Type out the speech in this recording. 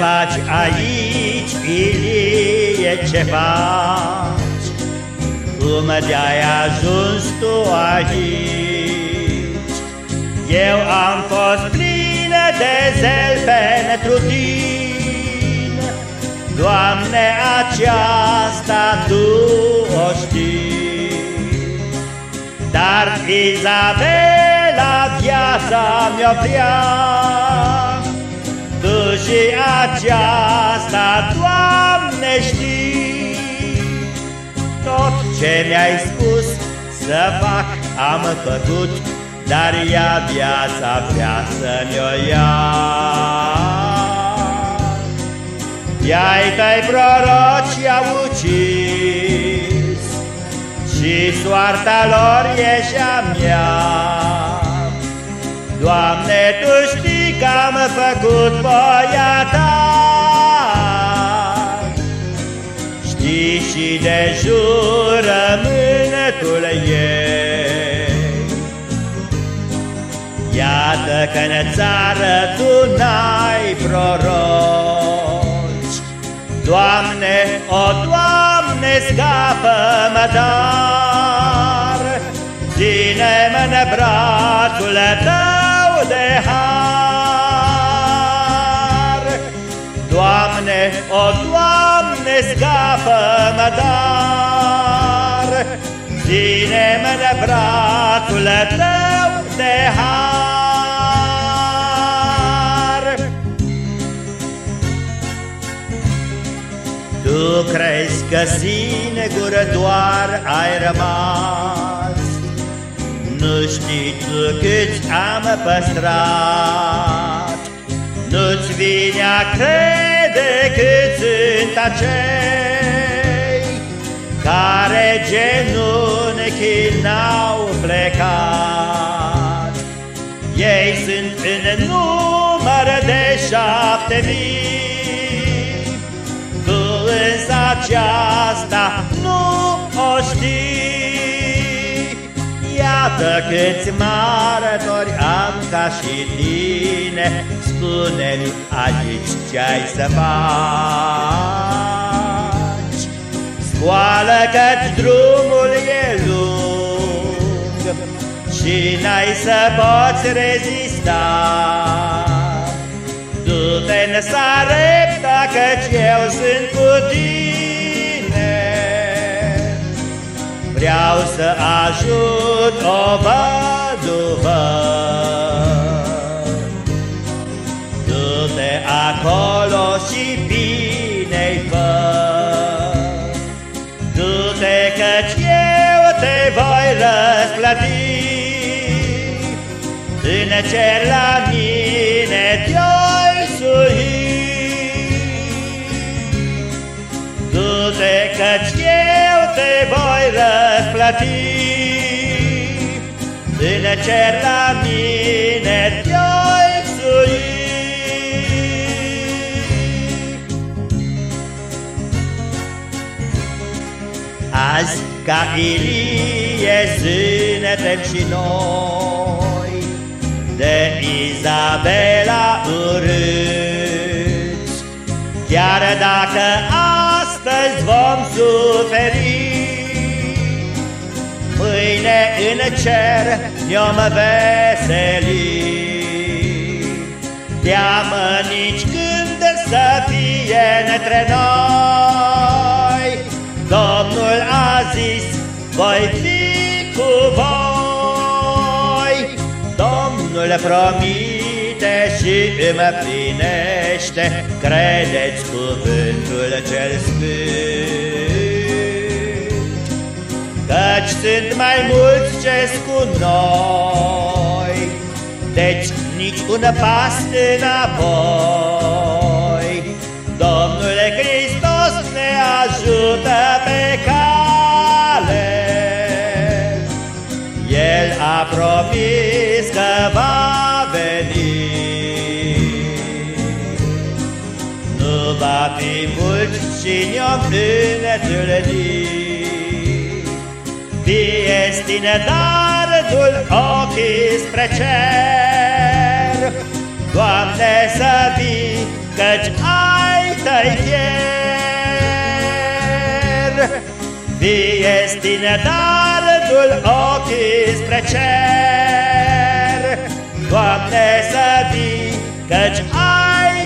faci aici, Ilie, ce faci? Cum de-ai ajuns tu aici? Eu am fost plină de zel pentru tine, Doamne, aceasta Tu o știi. Dar Izabela viața mi-o și aceasta, Doamne, știi Tot ce mi-ai spus să fac am făcut Dar ea viața vrea să mi-o ia. I-ai tăi proroci au ucis Și soarta lor e și-a mea Doamne, Tu știi că am făcut voia ta. Știi și de jurământul ei. Iată că în țară tu n-ai proroci. Doamne, o Doamne, scapă-mă dar. Ține-mă în brațul tău de har. Doamne, o Doamne, scapă-mă dar, Ține-mă de brațul Tău de har. Tu crezi că singur doar ai rămas, Nu știi tu câți am păstrat, Nu-ți vine a crede decât sunt acei care genunchii n-au plecat. Ei sunt în număr de șapte mii, Iată câți martori am ca și tine, spune-mi aici ce-ai să faci. Scoală că drumul e lung și n-ai să poți rezista. Du-te în sarepta căci eu sunt cu tine. Vreau să ajut o văduvă acolo și bine-i fă. Du-te căci eu te voi răsplăti, În cer la mine răsplăti, În cer la mine te-oi suhi. Azi ca Ilie suntem și noi De Izabela urâți Chiar dacă astăzi vom suferi în cer ne-om veseli Teamă nici când să fie între noi Domnul a zis, voi fi cu voi. Domnul promite și îmi plinește, credeți cuvântul cel sfânt. Căci sunt mai mulți ce cu noi, deci nici un pas înapoi. Domnul Hristos ne ajută a promis că va veni. Nu va fi mult și ne-om întâlni. Fie stine dardul ochii spre cer, Doamne să vii căci ai tăi fier. Vie stine dardul ochii spre cer, Doamne să vii, căci ai